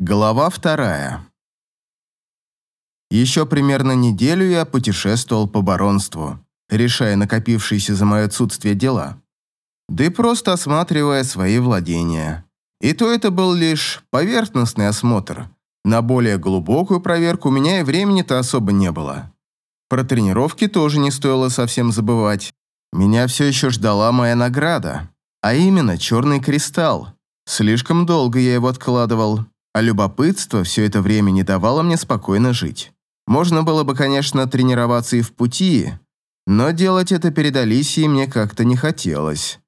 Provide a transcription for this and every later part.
Глава вторая. Еще примерно неделю я путешествовал по баронству, решая накопившиеся за мое отсутствие дела. Да и просто осматривая свои владения. И то это был лишь поверхностный осмотр. На более глубокую проверку у меня и времени-то особо не было. Про тренировки тоже не стоило совсем забывать. Меня все еще ждала моя награда, а именно черный кристалл. Слишком долго я его откладывал а любопытство все это время не давало мне спокойно жить. Можно было бы, конечно, тренироваться и в пути, но делать это перед Алисией мне как-то не хотелось.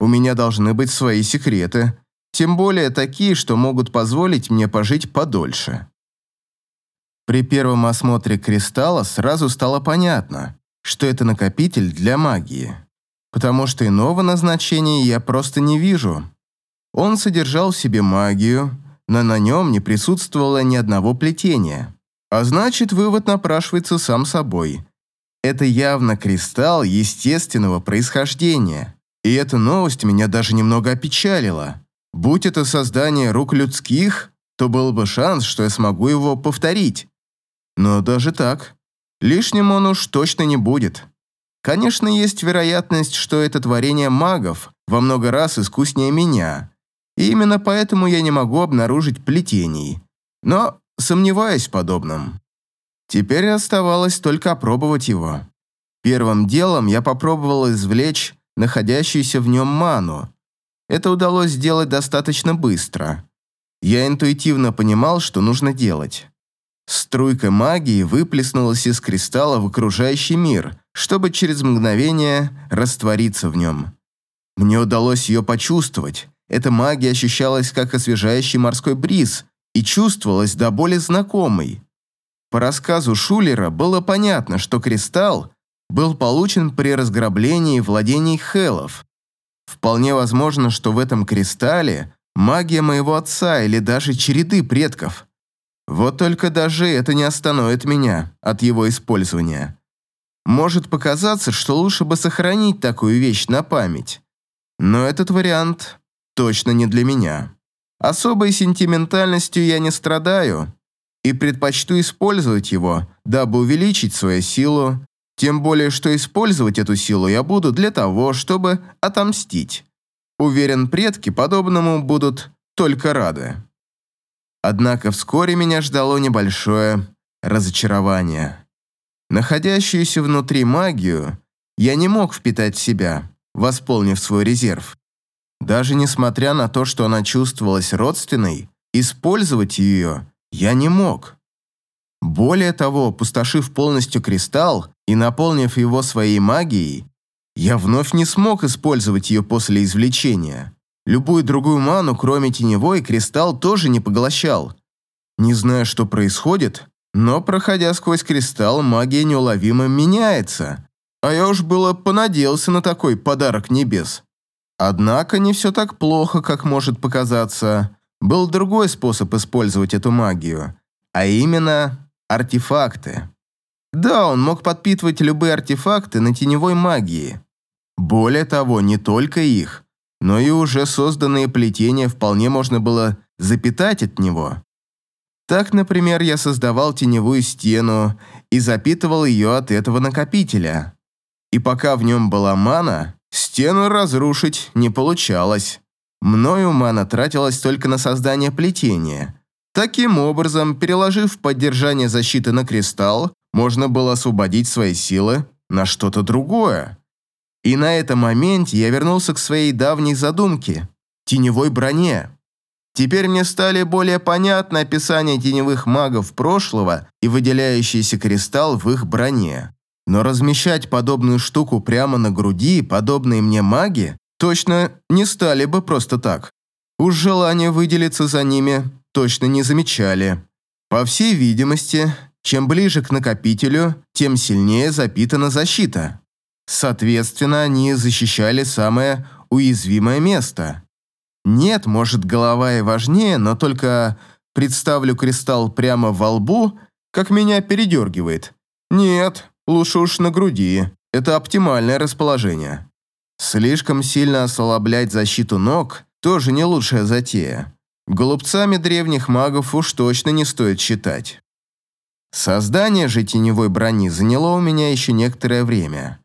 У меня должны быть свои секреты, тем более такие, что могут позволить мне пожить подольше. При первом осмотре кристалла сразу стало понятно, что это накопитель для магии, потому что иного назначения я просто не вижу. Он содержал в себе магию, но на нем не присутствовало ни одного плетения. А значит, вывод напрашивается сам собой. Это явно кристалл естественного происхождения. И эта новость меня даже немного опечалила. Будь это создание рук людских, то был бы шанс, что я смогу его повторить. Но даже так, лишним он уж точно не будет. Конечно, есть вероятность, что это творение магов во много раз искуснее меня, и именно поэтому я не могу обнаружить плетений. Но сомневаюсь в подобном. Теперь оставалось только опробовать его. Первым делом я попробовал извлечь находящуюся в нем ману. Это удалось сделать достаточно быстро. Я интуитивно понимал, что нужно делать. Струйка магии выплеснулась из кристалла в окружающий мир, чтобы через мгновение раствориться в нем. Мне удалось ее почувствовать, эта магия ощущалась как освежающий морской бриз и чувствовалась до боли знакомой. По рассказу Шулера было понятно, что кристалл был получен при разграблении владений Хелов. Вполне возможно, что в этом кристалле магия моего отца или даже череды предков. Вот только даже это не остановит меня от его использования. Может показаться, что лучше бы сохранить такую вещь на память. Но этот вариант точно не для меня. Особой сентиментальностью я не страдаю и предпочту использовать его, дабы увеличить свою силу, тем более, что использовать эту силу я буду для того, чтобы отомстить. Уверен, предки подобному будут только рады. Однако вскоре меня ждало небольшое разочарование. Находящуюся внутри магию я не мог впитать в себя, восполнив свой резерв. Даже несмотря на то, что она чувствовалась родственной, использовать ее я не мог. Более того, опустошив полностью кристалл и наполнив его своей магией, я вновь не смог использовать ее после извлечения. Любую другую ману, кроме теневой, кристалл тоже не поглощал. Не знаю, что происходит, но, проходя сквозь кристалл, магия неуловимо меняется. А я уж было понадеялся на такой подарок небес. Однако не все так плохо, как может показаться. Был другой способ использовать эту магию, а именно артефакты. Да, он мог подпитывать любые артефакты на теневой магии. Более того, не только их, но и уже созданные плетения вполне можно было запитать от него. Так, например, я создавал теневую стену и запитывал ее от этого накопителя. И пока в нем была мана, Стену разрушить не получалось. Мною мана тратилась только на создание плетения. Таким образом, переложив поддержание защиты на кристалл, можно было освободить свои силы на что-то другое. И на этом моменте я вернулся к своей давней задумке – теневой броне. Теперь мне стали более понятны описания теневых магов прошлого и выделяющийся кристалл в их броне. Но размещать подобную штуку прямо на груди, подобные мне маги, точно не стали бы просто так. Уж желание выделиться за ними точно не замечали. По всей видимости, чем ближе к накопителю, тем сильнее запитана защита. Соответственно, они защищали самое уязвимое место. Нет, может, голова и важнее, но только представлю кристалл прямо во лбу, как меня передергивает. Нет, Лучше уж на груди. Это оптимальное расположение. Слишком сильно ослаблять защиту ног тоже не лучшая затея. голубцами древних магов уж точно не стоит считать. Создание же теневой брони заняло у меня еще некоторое время.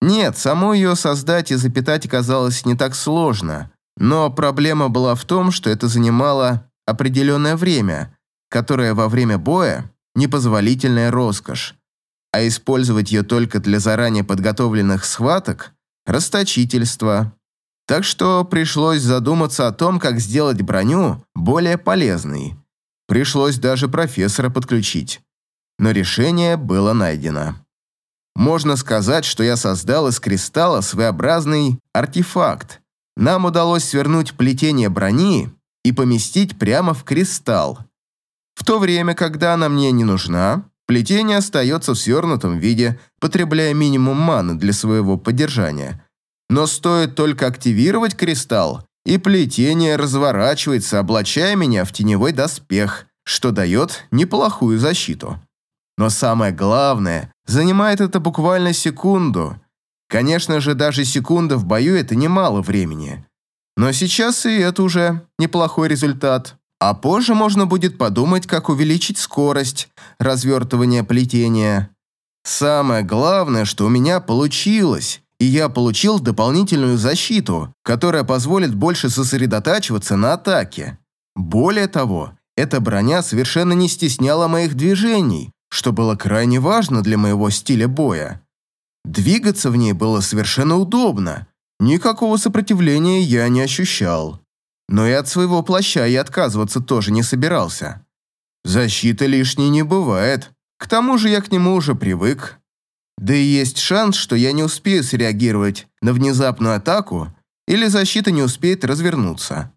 Нет, саму ее создать и запитать оказалось не так сложно, но проблема была в том, что это занимало определенное время, которое во время боя – непозволительная роскошь, а использовать ее только для заранее подготовленных схваток – расточительство. Так что пришлось задуматься о том, как сделать броню более полезной. Пришлось даже профессора подключить но решение было найдено. Можно сказать, что я создал из кристалла своеобразный артефакт. Нам удалось свернуть плетение брони и поместить прямо в кристалл. В то время, когда она мне не нужна, плетение остается в свернутом виде, потребляя минимум маны для своего поддержания. Но стоит только активировать кристалл, и плетение разворачивается, облачая меня в теневой доспех, что дает неплохую защиту. Но самое главное, занимает это буквально секунду. Конечно же, даже секунда в бою – это немало времени. Но сейчас и это уже неплохой результат. А позже можно будет подумать, как увеличить скорость развертывания плетения. Самое главное, что у меня получилось, и я получил дополнительную защиту, которая позволит больше сосредотачиваться на атаке. Более того, эта броня совершенно не стесняла моих движений, что было крайне важно для моего стиля боя. Двигаться в ней было совершенно удобно, никакого сопротивления я не ощущал. Но и от своего плаща я отказываться тоже не собирался. Защита лишней не бывает, к тому же я к нему уже привык. Да и есть шанс, что я не успею среагировать на внезапную атаку или защита не успеет развернуться.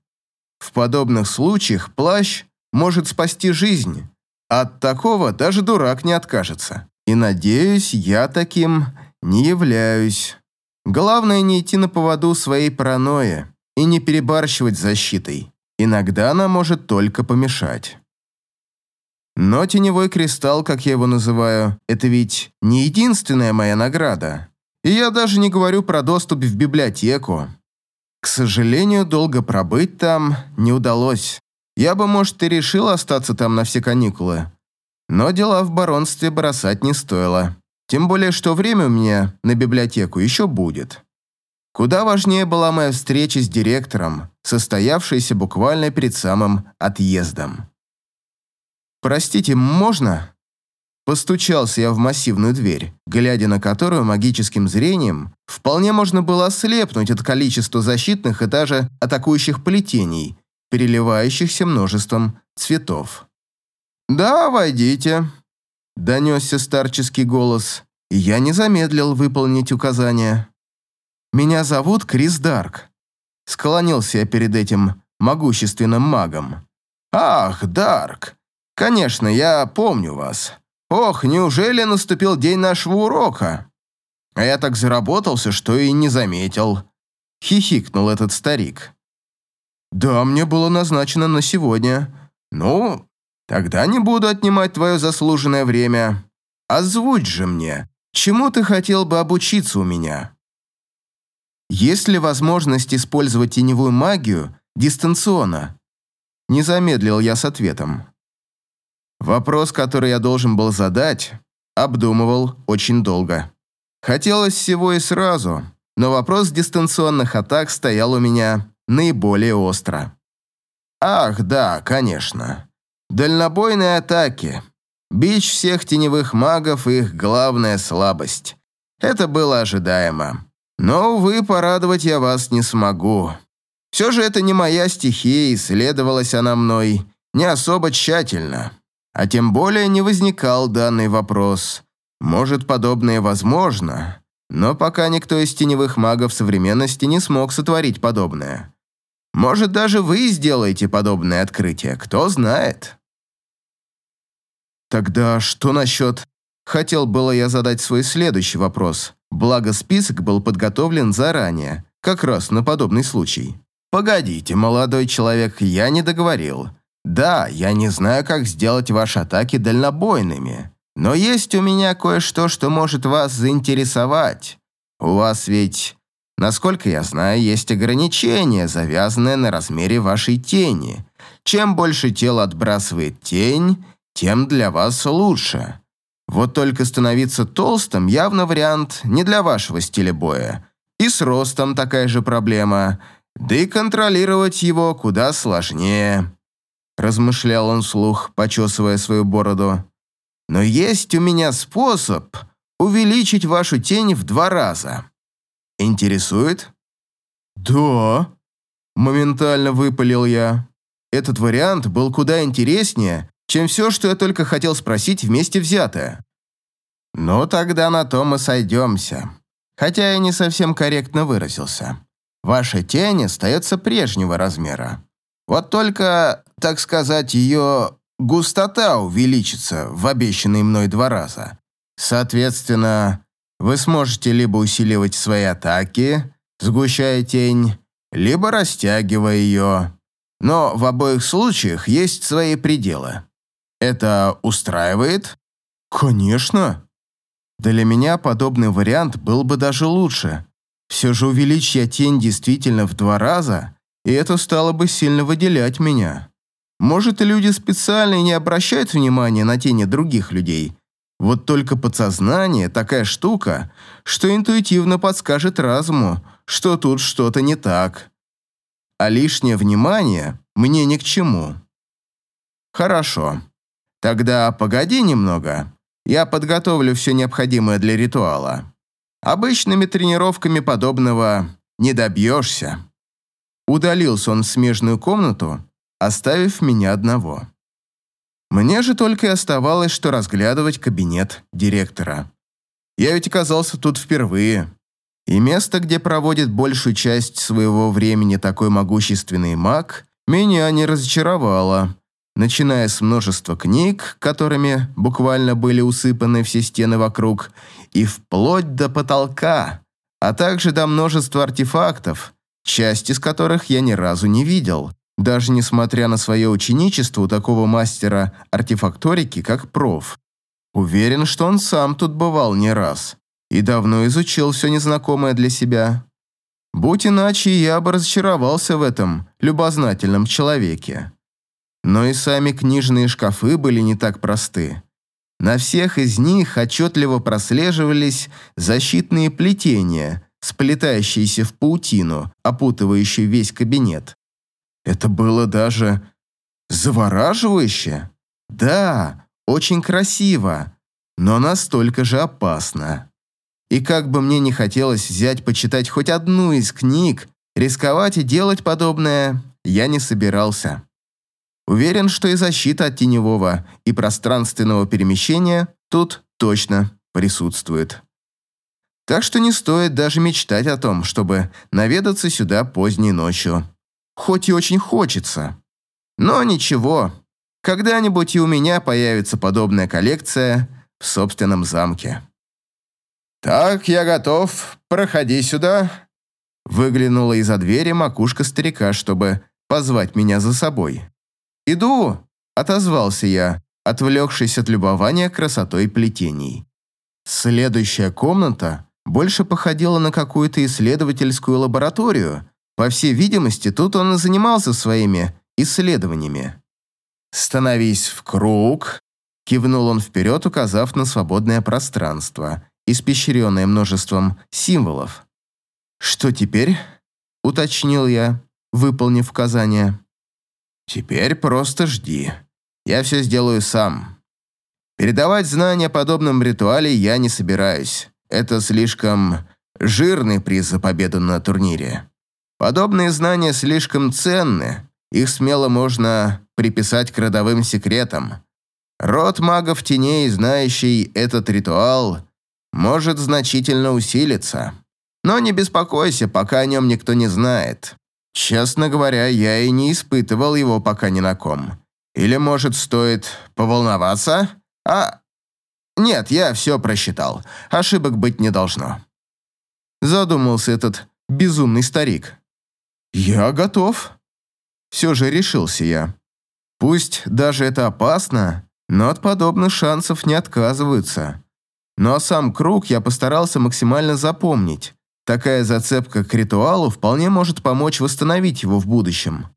В подобных случаях плащ может спасти жизнь, от такого даже дурак не откажется. И надеюсь, я таким не являюсь. Главное не идти на поводу своей паранойи и не перебарщивать с защитой. Иногда она может только помешать. Но теневой кристалл, как я его называю, это ведь не единственная моя награда. И я даже не говорю про доступ в библиотеку. К сожалению, долго пробыть там не удалось. Я бы, может, и решил остаться там на все каникулы. Но дела в баронстве бросать не стоило. Тем более, что время у меня на библиотеку еще будет. Куда важнее была моя встреча с директором, состоявшаяся буквально перед самым отъездом. «Простите, можно?» Постучался я в массивную дверь, глядя на которую магическим зрением вполне можно было ослепнуть от количества защитных и даже атакующих плетений, переливающихся множеством цветов. «Да, войдите», – донесся старческий голос, и я не замедлил выполнить указание. «Меня зовут Крис Дарк», – склонился я перед этим могущественным магом. «Ах, Дарк! Конечно, я помню вас. Ох, неужели наступил день нашего урока? А я так заработался, что и не заметил», – хихикнул этот старик. «Да, мне было назначено на сегодня. Ну, тогда не буду отнимать твое заслуженное время. Озвучь же мне, чему ты хотел бы обучиться у меня?» «Есть ли возможность использовать теневую магию дистанционно?» Не замедлил я с ответом. Вопрос, который я должен был задать, обдумывал очень долго. Хотелось всего и сразу, но вопрос дистанционных атак стоял у меня наиболее остро. Ах, да, конечно. Дальнобойные атаки. Бич всех теневых магов и их главная слабость. Это было ожидаемо. Но, увы, порадовать я вас не смогу. Все же это не моя стихия, исследовалась она мной не особо тщательно. А тем более не возникал данный вопрос. Может, подобное возможно, но пока никто из теневых магов современности не смог сотворить подобное. Может, даже вы сделаете подобное открытие, кто знает. Тогда что насчет... Хотел было я задать свой следующий вопрос, благо список был подготовлен заранее, как раз на подобный случай. «Погодите, молодой человек, я не договорил. Да, я не знаю, как сделать ваши атаки дальнобойными, но есть у меня кое-что, что может вас заинтересовать. У вас ведь Насколько я знаю, есть ограничения, завязанные на размере вашей тени. чем больше тело отбрасывает тень, тем для вас лучше. Вот только становиться толстым явно вариант не для вашего стиля боя. И с ростом такая же проблема, да и контролировать его куда сложнее. Размышлял он вслух, почесывая свою бороду. Но есть у меня способ увеличить вашу тень в два раза. Интересует? Да. Моментально выпалил я. Этот вариант был куда интереснее, чем все, что я только хотел спросить вместе взятое. Ну, тогда на то мы сойдемся. Хотя я не совсем корректно выразился. Ваша тень остается прежнего размера. Вот только, так сказать, ее густота увеличится в обещанные мной два раза. Соответственно, вы сможете либо усиливать свои атаки, сгущая тень, либо растягивая ее. Но в обоих случаях есть свои пределы. Это устраивает? Конечно. Для меня подобный вариант был бы даже лучше. Все же увеличь я тень действительно в два раза, и это стало бы сильно выделять меня. Может, люди специально не обращают внимания на тени других людей. Вот только подсознание такая штука, что интуитивно подскажет разуму, что тут что-то не так. А лишнее внимание мне ни к чему. Хорошо. Тогда погоди немного. Я подготовлю все необходимое для ритуала. Обычными тренировками подобного не добьешься. Удалился он в смежную комнату, оставив меня одного. Мне же только и оставалось, что разглядывать кабинет директора. Я ведь оказался тут впервые. И место, где проводит большую часть своего времени такой могущественный маг, меня не разочаровало. Начиная с множества книг, которыми буквально были усыпаны все стены вокруг, и вплоть до потолка, а также до множества артефактов, часть из которых я ни разу не видел, даже несмотря на свое ученичество у такого мастера артефакторики, как проф. Уверен, что он сам тут бывал не раз и давно изучил все незнакомое для себя. Будь иначе, я бы разочаровался в этом любознательном человеке. Но и сами книжные шкафы были не так просты. На всех из них отчетливо прослеживались защитные плетения, сплетающиеся в паутину, опутывающую весь кабинет. Это было даже завораживающе. Да, очень красиво, но настолько же опасно. И как бы мне не хотелось взять почитать хоть одну из книг, рисковать и делать подобное я не собирался. Уверен, что и защита от теневого и пространственного перемещения тут точно присутствует. Так что не стоит даже мечтать о том, чтобы наведаться сюда поздней ночью хоть и очень хочется. Но ничего, когда-нибудь и у меня появится подобная коллекция в собственном замке. «Так, я готов. Проходи сюда». Выглянула из-за двери макушка старика, чтобы позвать меня за собой. «Иду», — отозвался я, отвлекшись от любования красотой плетений. Следующая комната больше походила на какую-то исследовательскую лабораторию, по всей видимости, тут он и занимался своими исследованиями. «Становись в круг», — кивнул он вперед, указав на свободное пространство, испещренное множеством символов. «Что теперь?» — уточнил я, выполнив указание. «Теперь просто жди. Я все сделаю сам. Передавать знания о подобном ритуале я не собираюсь. Это слишком жирный приз за победу на турнире. Подобные знания слишком ценны, их смело можно приписать к родовым секретам. Род магов теней, знающий этот ритуал, может значительно усилиться. Но не беспокойся, пока о нем никто не знает. Честно говоря, я и не испытывал его пока ни на ком. Или, может, стоит поволноваться? А... Нет, я все просчитал. Ошибок быть не должно. Задумался этот безумный старик. «Я готов». Все же решился я. Пусть даже это опасно, но от подобных шансов не отказываются. Ну а сам круг я постарался максимально запомнить. Такая зацепка к ритуалу вполне может помочь восстановить его в будущем.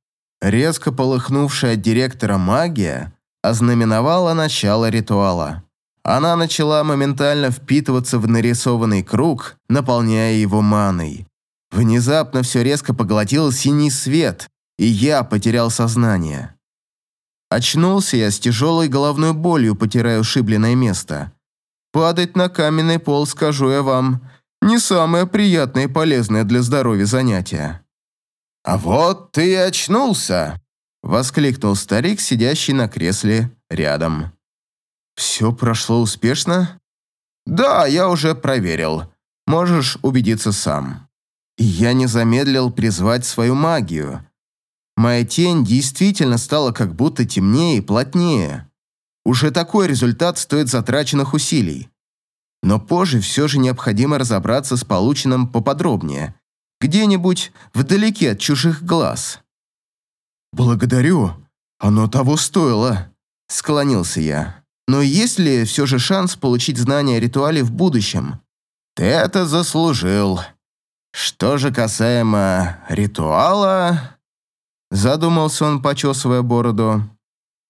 Резко полыхнувшая от директора магия ознаменовала начало ритуала. Она начала моментально впитываться в нарисованный круг, наполняя его маной. Внезапно все резко поглотил синий свет, и я потерял сознание. Очнулся я с тяжелой головной болью, потирая ушибленное место. Падать на каменный пол, скажу я вам, не самое приятное и полезное для здоровья занятие. «А вот ты и очнулся!» – воскликнул старик, сидящий на кресле рядом. «Все прошло успешно?» «Да, я уже проверил. Можешь убедиться сам». Я не замедлил призвать свою магию. Моя тень действительно стала как будто темнее и плотнее. Уже такой результат стоит затраченных усилий. Но позже все же необходимо разобраться с полученным поподробнее – где-нибудь вдалеке от чужих глаз. «Благодарю, оно того стоило», — склонился я. «Но есть ли все же шанс получить знания о ритуале в будущем?» «Ты это заслужил. Что же касаемо ритуала...» Задумался он, почесывая бороду.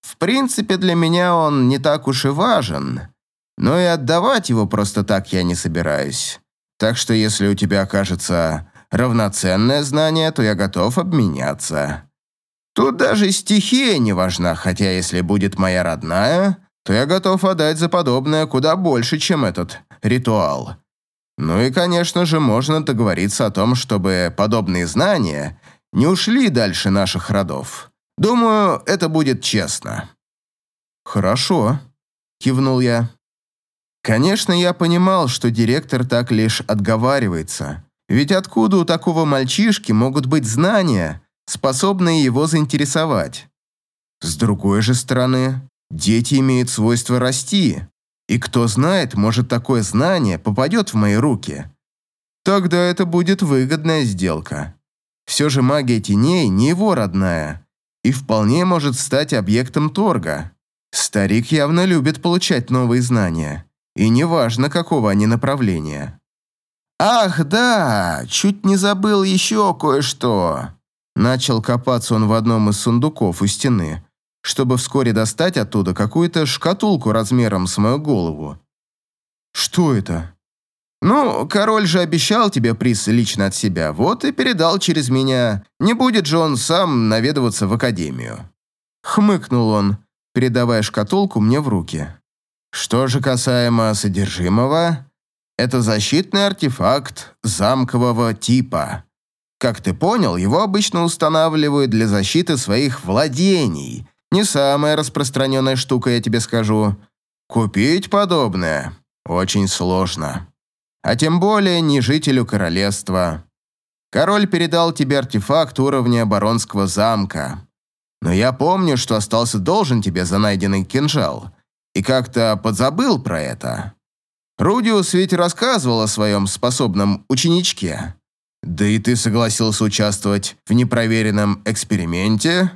«В принципе, для меня он не так уж и важен, но и отдавать его просто так я не собираюсь. Так что если у тебя окажется равноценное знание, то я готов обменяться. Тут даже стихия не важна, хотя если будет моя родная, то я готов отдать за подобное куда больше, чем этот ритуал. Ну и, конечно же, можно договориться о том, чтобы подобные знания не ушли дальше наших родов. Думаю, это будет честно». «Хорошо», – кивнул я. Конечно, я понимал, что директор так лишь отговаривается. Ведь откуда у такого мальчишки могут быть знания, способные его заинтересовать? С другой же стороны, дети имеют свойство расти, и кто знает, может такое знание попадет в мои руки. Тогда это будет выгодная сделка. Все же магия теней не его родная, и вполне может стать объектом торга. Старик явно любит получать новые знания, и неважно, какого они направления. «Ах, да, чуть не забыл еще кое-что!» Начал копаться он в одном из сундуков у стены, чтобы вскоре достать оттуда какую-то шкатулку размером с мою голову. «Что это?» «Ну, король же обещал тебе приз лично от себя, вот и передал через меня. Не будет же он сам наведываться в академию». Хмыкнул он, передавая шкатулку мне в руки. «Что же касаемо содержимого, это защитный артефакт замкового типа. Как ты понял, его обычно устанавливают для защиты своих владений. Не самая распространенная штука, я тебе скажу. Купить подобное очень сложно. А тем более не жителю королевства. Король передал тебе артефакт уровня баронского замка. Но я помню, что остался должен тебе за найденный кинжал. И как-то подзабыл про это. Рудиус ведь рассказывал о своем способном ученичке. Да и ты согласился участвовать в непроверенном эксперименте.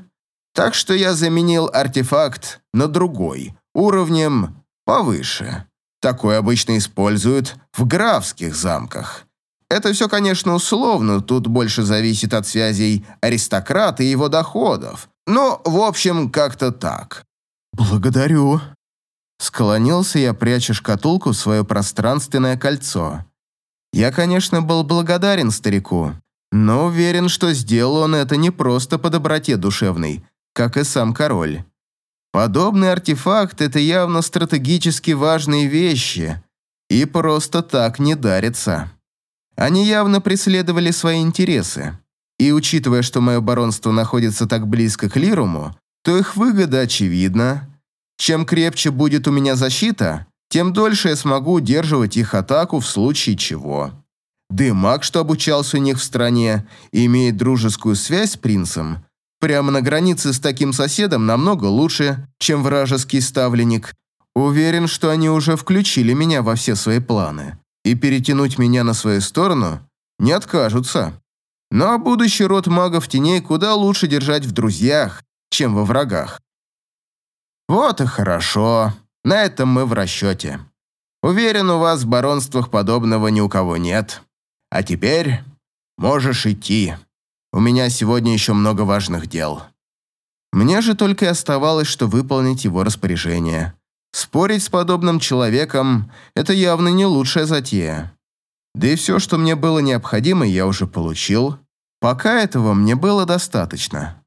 Так что я заменил артефакт на другой, уровнем повыше. Такой обычно используют в графских замках. Это все, конечно, условно, тут больше зависит от связей аристократа и его доходов. Но, в общем, как-то так. «Благодарю», Склонился я, пряча шкатулку в свое пространственное кольцо. Я, конечно, был благодарен старику, но уверен, что сделал он это не просто по доброте душевной, как и сам король. Подобный артефакт – это явно стратегически важные вещи, и просто так не дарится. Они явно преследовали свои интересы. И учитывая, что мое баронство находится так близко к Лируму, то их выгода очевидна, чем крепче будет у меня защита, тем дольше я смогу удерживать их атаку в случае чего. Маг, что обучался у них в стране имеет дружескую связь с принцем, прямо на границе с таким соседом намного лучше, чем вражеский ставленник. Уверен, что они уже включили меня во все свои планы, и перетянуть меня на свою сторону не откажутся. Но будущий род магов теней куда лучше держать в друзьях, чем во врагах. Вот и хорошо. На этом мы в расчете. Уверен, у вас в баронствах подобного ни у кого нет. А теперь можешь идти. У меня сегодня еще много важных дел. Мне же только и оставалось, что выполнить его распоряжение. Спорить с подобным человеком – это явно не лучшая затея. Да и все, что мне было необходимо, я уже получил. Пока этого мне было достаточно.